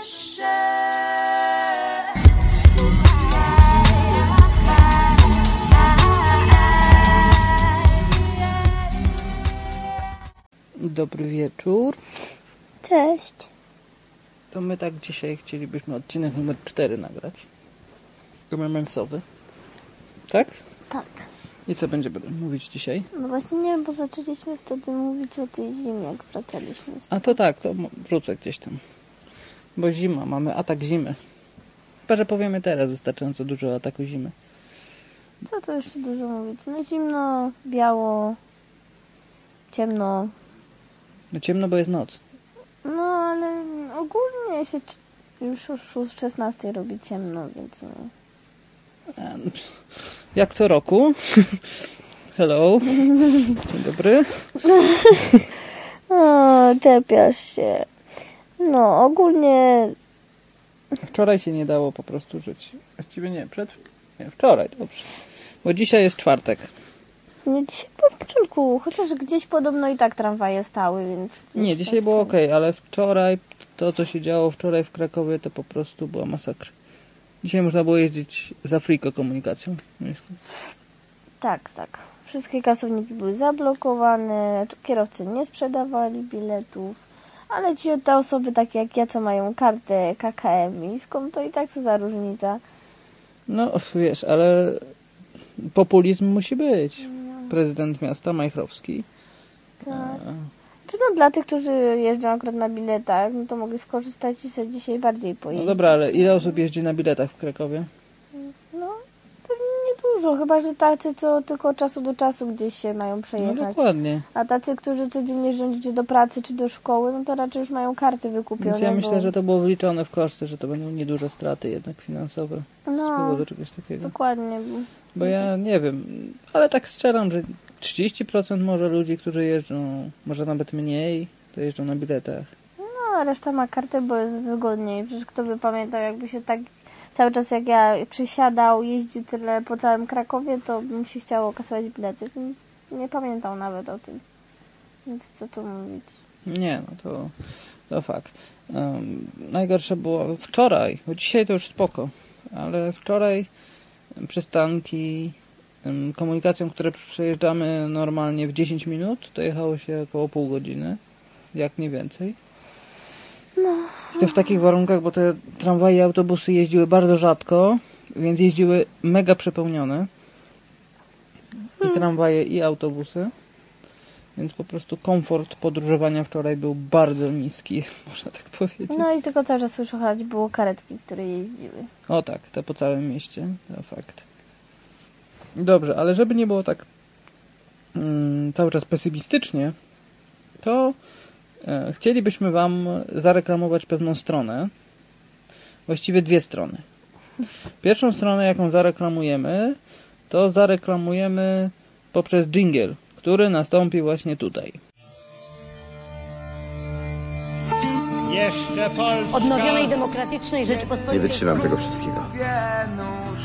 wyższe. Dobry wieczór. Cześć. To my tak dzisiaj chcielibyśmy odcinek numer 4 nagrać. Remensowy. Tak? Tak. I co będziemy mówić dzisiaj? No właśnie nie wiem, bo zaczęliśmy wtedy mówić o tej zimie, jak wracaliśmy. Z... A to tak, to wrzucę gdzieś tam. Bo zima, mamy atak zimy. Chyba, że powiemy teraz wystarczająco dużo o ataku zimy. Co tu jeszcze dużo mówić? No zimno, biało, ciemno. No ciemno, bo jest noc. No ale ogólnie się już o 16 robi ciemno, więc no. Jak co roku. Hello. Dzień dobry. O, czepiasz się. No ogólnie Wczoraj się nie dało po prostu żyć. Właściwie nie, przed... Nie, wczoraj, dobrze. Bo dzisiaj jest czwartek. nie dzisiaj było w początku, chociaż gdzieś podobno i tak tramwaje stały, więc... Nie, tam dzisiaj było ok, ale wczoraj, to co się działo wczoraj w Krakowie, to po prostu była masakra. Dzisiaj można było jeździć za friko komunikacją miejską. Tak, tak. Wszystkie kasowniki były zablokowane, kierowcy nie sprzedawali biletów, ale ci te osoby takie jak ja, co mają kartę KKM-iską, to i tak co za różnica. No, wiesz, ale populizm musi być. Prezydent miasta Majchrowski. Tak. e, Czy no dla tych, którzy jeżdżą akurat na biletach, no to mogli skorzystać i sobie dzisiaj bardziej No pojeździć. dobra, ale ile osób jeździ na biletach w Krakowie? No, niedużo, chyba że tacy, co tylko od czasu do czasu gdzieś się mają No przejechać. dokładnie. A tacy, którzy codziennie czy do pracy, czy do szkoły, no to raczej już mają karty wykupione. Więc ja myślę, bo... że to było wliczone w koszty, że to będą nieduże straty jednak finansowe z No. powodu czegoś takiego. Dokładnie. bo- Bo ja nie wiem, ale tak strzelam, że 30% może ludzi, którzy jeżdżą, może nawet mniej, to jeżdżą na biletach. No, a reszta ma kartę, bo jest wygodniej. Przecież kto by pamiętał, jakby się tak cały czas jak ja przysiadał, jeździł tyle po całym Krakowie, to bym się chciało kasować bilety. Nie pamiętał nawet o tym. Więc co tu mówić. Nie, no to, to fakt. Um, najgorsze było wczoraj, bo dzisiaj to już spoko, ale wczoraj przystanki em, komunikacją, które przejeżdżamy normalnie w 10 minut, to jechało się około pół godziny, jak nie więcej. I to w takich warunkach, bo te tramwaje i autobusy jeździły bardzo rzadko, więc jeździły mega przepełnione. I tramwaje, i autobusy. Więc po prostu komfort podróżowania wczoraj był bardzo niski, można tak powiedzieć. No i tylko cały czas słyszałam, było karetki, które jeździły. O tak, to po całym mieście, to fakt. Dobrze, ale żeby nie było tak mm, cały czas pesymistycznie, to chcielibyśmy Wam zareklamować pewną stronę. Właściwie dwie strony. Pierwszą stronę, jaką zareklamujemy, to zareklamujemy poprzez jingle, który nastąpi właśnie tutaj. Jeszcze Polska. odnowionej demokratycznej Rzeczypospolitej. Nie wytrzymam tego wszystkiego. nóż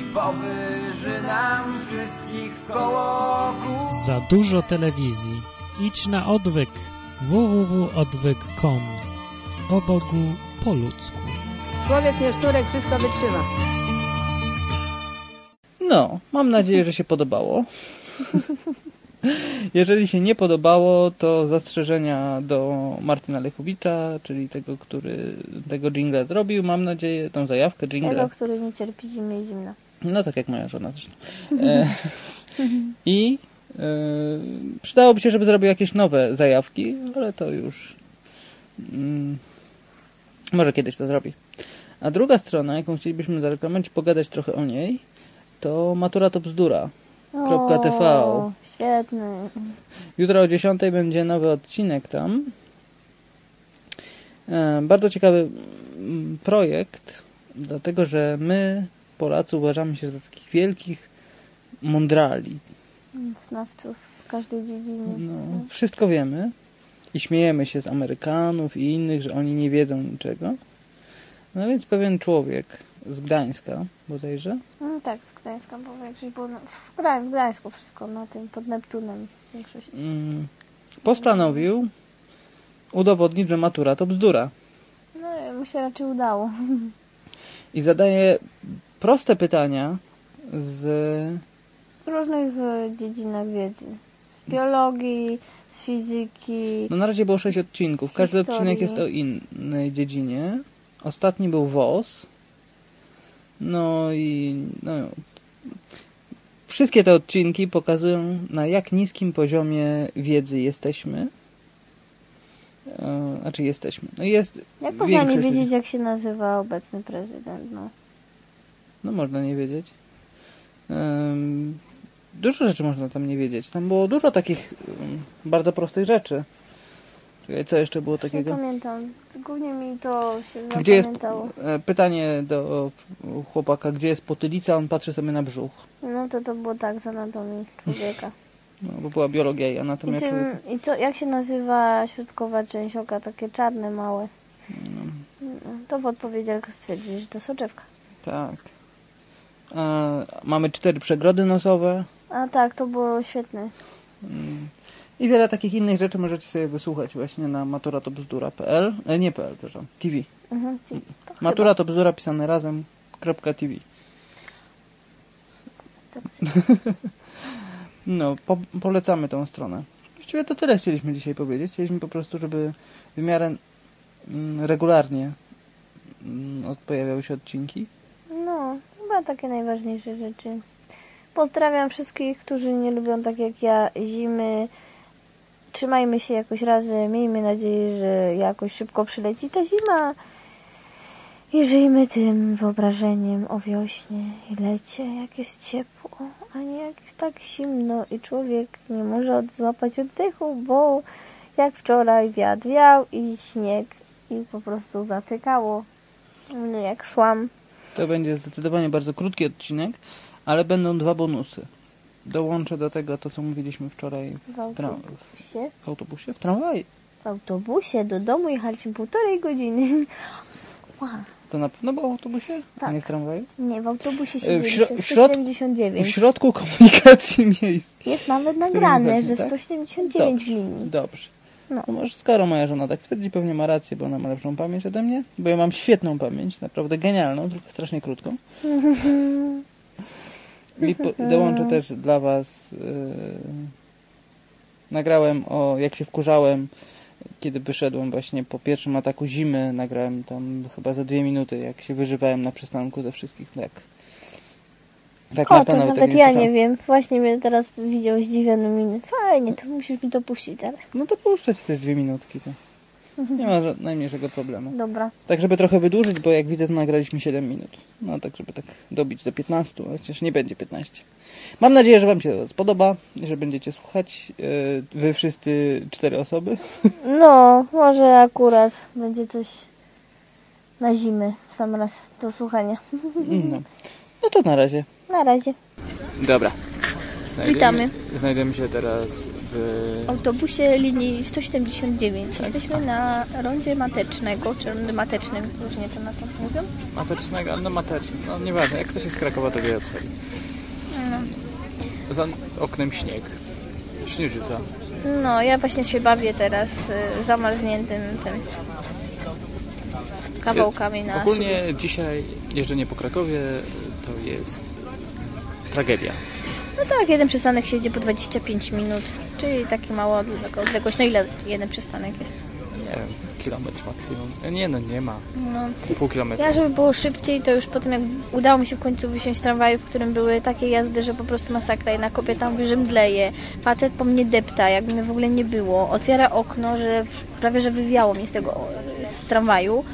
i powyży nam wszystkich w koło. Za dużo telewizji. Idź na odwyk. www.odwyk.com O Bogu po ludzku. Człowiek nie szturek, wszystko wytrzyma. No, mam nadzieję, że się podobało. Jeżeli się nie podobało, to zastrzeżenia do Martyna Lechowicza, czyli tego, który tego jingla zrobił. Mam nadzieję, tą zajawkę jingla. Tego, który nie cierpi zimy i zimna. No tak jak moja żona zresztą. E, I e, przydałoby się, żeby zrobił jakieś nowe zajawki, ale to już mm, może kiedyś to zrobi. A druga strona, jaką chcielibyśmy zareklamować i pogadać trochę o niej, to Matura to bzdura. TV. O, Świetny. Jutro o 10 będzie nowy odcinek tam. E, Bardzo ciekawy mm, projekt, dlatego że my, Polacy, uważamy się za takich wielkich mądrali. Znawców w każdej dziedzinie. No, wszystko wiemy i śmiejemy się z Amerykanów i innych, że oni nie wiedzą niczego. No więc pewien człowiek z Gdańska bodajże, No tak, z Gdańska, bo większość było na, w, w Gdańsku wszystko, na tym, pod Neptunem większość. mm, postanowił udowodnić, że matura to bzdura. mu się raczej udało. I zadaje proste pytania z... Różnych e, dziedzinach wiedzy. Z biologii, z fizyki. No na razie było sześć odcinków. Każdy Historii. odcinek jest o innej dziedzinie. Ostatni był WOS. No i no, wszystkie te odcinki pokazują na jak niskim poziomie wiedzy jesteśmy. E, Znaczy jesteśmy. No jest Jak można nie ludzi- wiedzieć, jak się nazywa obecny prezydent? No. No można nie wiedzieć. Dużo rzeczy można tam nie wiedzieć. Tam było dużo takich bardzo prostych rzeczy. Czekaj, co jeszcze było Nie takiego? pamiętam. Głównie mi to się Gdzie jest e, pytanie do chłopaka, gdzie jest potylica? On patrzy sobie na brzuch. No to to było tak z anatomii człowieka. No, bo była biologia i I, anatomia człowieka. czym, I co, jak się nazywa środkowa część oka? Takie czarne, małe. No, To w odpowiedziach stwierdzili, że to soczewka. Tak. E, mamy cztery przegrody nosowe. A tak, to było świetne. I wiele takich innych rzeczy możecie sobie wysłuchać właśnie na maturatobzdura.pl. E, nie PL, przepraszam. TV. Mhm, to Matura to bzdura pisane razem. Kropka TV. Tak. No, po, polecamy tą stronę. Właściwie to tyle chcieliśmy dzisiaj powiedzieć. Chcieliśmy po prostu, żeby w miarę mm, regularnie mm, pojawiały się odcinki. No, chyba takie najważniejsze rzeczy. Pozdrawiam wszystkich, którzy nie lubią tak jak ja zimy. Trzymajmy się jakoś razem. Miejmy nadzieję, że jakoś szybko przyleci ta zima. I żyjmy tym wyobrażeniem o wiośnie i lecie, jak jest ciepło, a nie jak jest tak zimno i człowiek nie może złapać oddechu, bo jak wczoraj wiatr wiał i śnieg i po prostu zatykało mnie jak szłam. To będzie zdecydowanie bardzo krótki odcinek, ale będą dwa bonusy. Dołączę do tego to, co mówiliśmy wczoraj W w, autobusie. w autobusie, w tramwaji. W autobusie do domu jechaliśmy półtorej godziny. Wow. To na pewno było w autobusie, a Tak. nie w tramwaju? Nie, w autobusie E, w śro- w środ- W 179. środku komunikacji miejskiej. Jest nawet nagrane, że tak? 179 linii. Dobrze. No. No może skoro moja żona tak twierdzi, pewnie ma rację, bo ona ma lepszą pamięć ode mnie, bo ja mam świetną pamięć, naprawdę genialną, tylko strasznie krótką. I dołączę też dla Was. Yy, nagrałem o jak się wkurzałem, kiedy wyszedłem właśnie po pierwszym ataku zimy. Nagrałem tam chyba za dwie minuty, jak się wyżywałem na przystanku ze wszystkich. Tak. Tak, O, Marta to nawet nawet ja słyszała. nie wiem. Właśnie mnie teraz widział zdziwiony miny. Fajnie, to musisz mi to puścić teraz. No to puszczę ci te dwie minutki. To. Nie ma najmniejszego problemu. Dobra. Tak, żeby trochę wydłużyć, bo jak widzę, nagraliśmy 7 minut. No tak, żeby tak dobić do 15, ale chociaż nie będzie 15. Mam nadzieję, że Wam się to spodoba, że będziecie słuchać. Yy, Wy wszyscy cztery osoby. No, może akurat będzie coś na zimę w sam raz do słuchania. No, no to na razie. Na razie. Dobra. Witamy. Znajdujemy się teraz w... Autobusie linii 179. Jesteśmy na rondzie matecznego, czy rondy matecznym, różnie to na to mówią. Matecznego, no mateczny. No nieważne, jak ktoś jest z Krakowa, to wie o co chodzi. Za oknem śnieg. Śnieżyca. No, ja właśnie się bawię teraz y, zamarzniętym tym kawałkami na Ogólnie dzisiaj jeżdżenie po Krakowie to jest tragedia. No tak, jeden przystanek się jedzie po 25 minut, czyli taki mała odle- odległość. No ile jeden przystanek jest? Nie wiem, kilometr maksimum. Nie no, nie ma. No, Pół kilometra. ja żeby było szybciej, to już potem jak udało mi się w końcu wysiąść z tramwaju, w którym były takie jazdy, że po prostu masakra. Jedna kobieta mówi, że mdleje, facet po mnie depta, jakby mnie w ogóle nie było. Otwiera okno, że prawie, że wywiało mnie z tego, z tramwaju.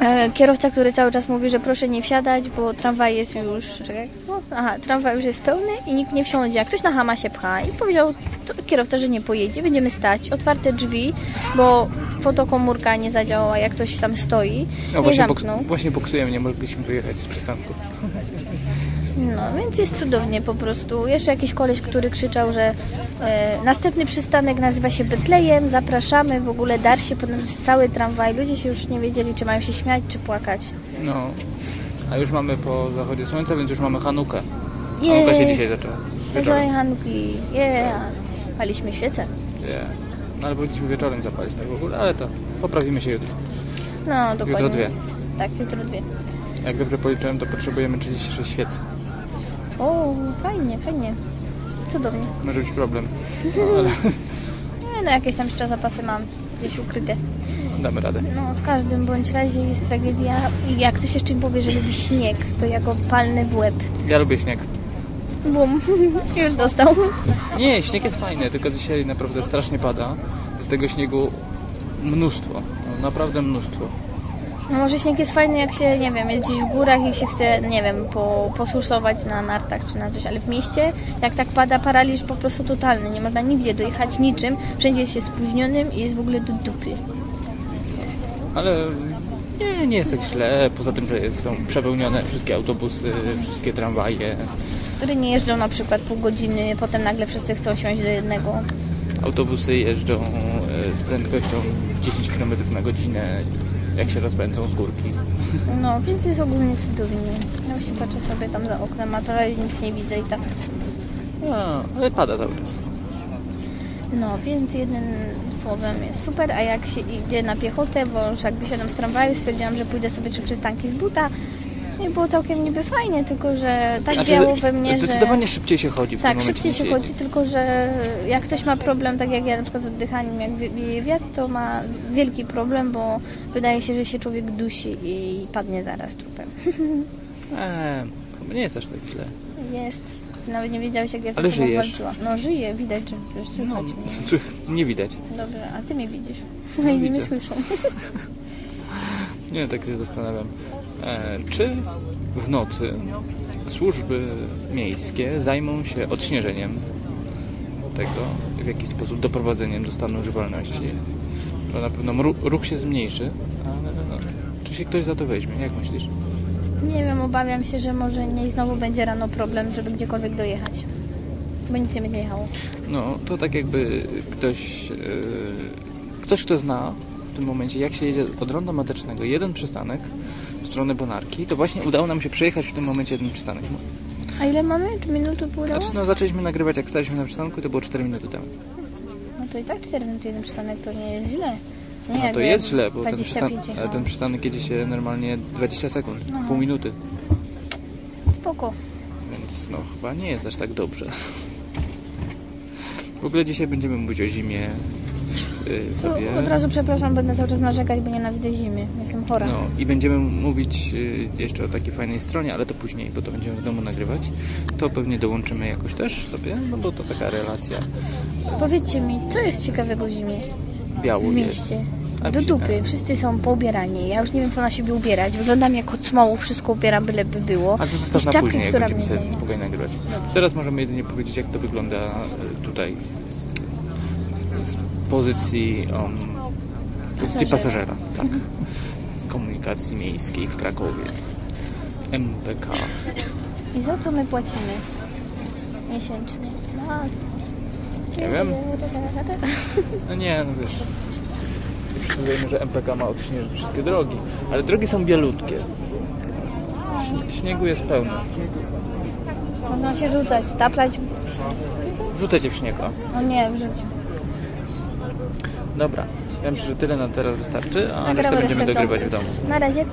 E, Kierowca, który cały czas mówi, że proszę nie wsiadać, bo tramwaj jest już. Czekaj, no, aha, tramwaj już jest pełny i nikt nie wsiądzie. A ktoś na hama się pcha i powiedział kierowca, że nie pojedzie, będziemy stać. Otwarte drzwi, bo fotokomórka nie zadziałała, jak ktoś tam stoi. No nie właśnie, bok, zamknął. właśnie boksujemy, nie mogliśmy wyjechać z przystanku. No, więc jest cudownie po prostu. Jeszcze jakiś koleś, który krzyczał, że e, następny przystanek nazywa się Betlejem, zapraszamy, w ogóle dar się ponad cały tramwaj. Ludzie się już nie wiedzieli, czy mają się śmiać, czy płakać. No, a już mamy po zachodzie słońca, więc już mamy Hanukę. Jej. Hanuka się dzisiaj zaczęła. Wieczorem. Hanuki, yeah. Paliśmy świecę. Nie. No ale powinniśmy wieczorem zapalić tak w ogóle, ale to poprawimy się jutro. No, dokładnie. Jutro dwie. Tak, jutro dwie. Jak dobrze policzyłem, to potrzebujemy 36 świec. O, fajnie, fajnie. Cudownie. Może być problem. No, ale Nie, no jakieś tam jeszcze zapasy mam gdzieś ukryte. damy radę. No, w każdym bądź razie jest tragedia i jak ktoś jeszcze mi powie, że lubi śnieg, to ja go palnę w łeb. Ja lubię śnieg. Bum, już dostał. Nie, śnieg jest fajny, tylko dzisiaj naprawdę strasznie pada. Jest tego śniegu mnóstwo. No, naprawdę mnóstwo. No może śnieg jest fajny, jak się, nie wiem, jest gdzieś w górach i się chce, nie wiem, po, posursować na nartach czy na coś, ale w mieście, jak tak pada, paraliż po prostu totalny. Nie można nigdzie dojechać niczym, wszędzie jest się spóźnionym i jest w ogóle do dupy. Ale nie, nie jest tak źle. Poza tym, że są przepełnione wszystkie autobusy, wszystkie tramwaje. Które nie jeżdżą na przykład pół godziny, potem nagle wszyscy chcą siąść do jednego. Autobusy jeżdżą e, z prędkością 10 km na godzinę, jak się rozpędzą z górki. No, więc jest ogólnie cudownie. Ja właśnie patrzę sobie tam za oknem, a prawie nic nie widzę i tak. No, ale pada cały czas. No, więc jednym słowem jest super, a jak się idzie na piechotę, bo już jak wysiadam z tramwaju, stwierdziłam, że pójdę sobie trzy przystanki z buta i było całkiem niby fajnie, tylko że tak działo we mnie, że... zdecydowanie szybciej się chodzi w Tak, szybciej się chodzi, tylko że jak ktoś ma problem, tak jak ja na przykład z oddychaniem, jak wieje wiatr, to ma wielki problem, bo wydaje się, że się człowiek dusi i padnie zaraz trupem. Eee, chyba nie jest aż tak źle. Jest. Nawet nie wiedziałeś, jak ja Ale żyjesz. walczyłam. No żyję, widać, że że słychać No, mnie. nie widać. Dobrze, a ty mnie widzisz. No i mnie widzę. słyszą. Nie, tak się zastanawiam. E, czy w nocy służby miejskie zajmą się odśnieżeniem tego, w jakiś sposób doprowadzeniem do stanu używalności? To na pewno ruch się zmniejszy, ale no, czy się ktoś za to weźmie? Jak myślisz? Nie wiem, obawiam się, że może nie i znowu będzie rano problem, żeby gdziekolwiek dojechać. Bo nic nie będzie jechało. No, to tak jakby ktoś, e, ktoś kto zna w tym momencie, jak się jedzie od ronda matecznego, jeden przystanek w stronę Bonarki, to właśnie udało nam się przejechać w tym momencie jeden przystanek. No, A ile mamy? Czy minuty pół Znaczy, no, zaczęliśmy nagrywać, jak staliśmy na przystanku i to było 4 minuty temu. No to i tak 4 minuty jeden przystanek to nie jest źle. Nie, No to jest źle, bo ten, 25 przystan- ten przystanek jedzie się normalnie 20 sekund, No. pół minuty, Spoko. więc no chyba nie jest aż tak dobrze. W ogóle dzisiaj będziemy mówić o zimie sobie. To od razu przepraszam, będę cały czas narzekać, bo nienawidzę zimy. Jestem chora. No i będziemy mówić yy, jeszcze o takiej fajnej stronie, ale to później, bo to będziemy w domu nagrywać. To pewnie dołączymy jakoś też sobie, no bo to taka relacja Powiedzcie mi, co jest ciekawego w zimie biało w jest. mieście? A Do dupy. Wszyscy są poubierani. Ja już nie wiem, co na siebie ubierać. Wyglądam jak od smołu. Wszystko ubieram, byleby było. Ale to zostaw na później, jak będziemy sobie spokojnie nagrywać. Teraz możemy jedynie powiedzieć, jak to wygląda e, tutaj z, pozycji, um, Pasażera. pasażera. Tak. Komunikacji miejskiej w Krakowie. MPK. I za co my płacimy? Miesięcznie. No, Nie wiem. No nie, no wiesz. Wiemy, że MPK ma odśnieżyć wszystkie drogi, ale drogi są bielutkie. Śnie- Śniegu jest pełno. Można się rzucać, taplać. Rzucajcie w śnieg. No nie, w życiu. Dobra. Ja myślę, że tyle na teraz wystarczy, a Nagramy resztę będziemy resztę w domu. dogrywać w domu. Na razie.